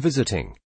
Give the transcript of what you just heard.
visiting.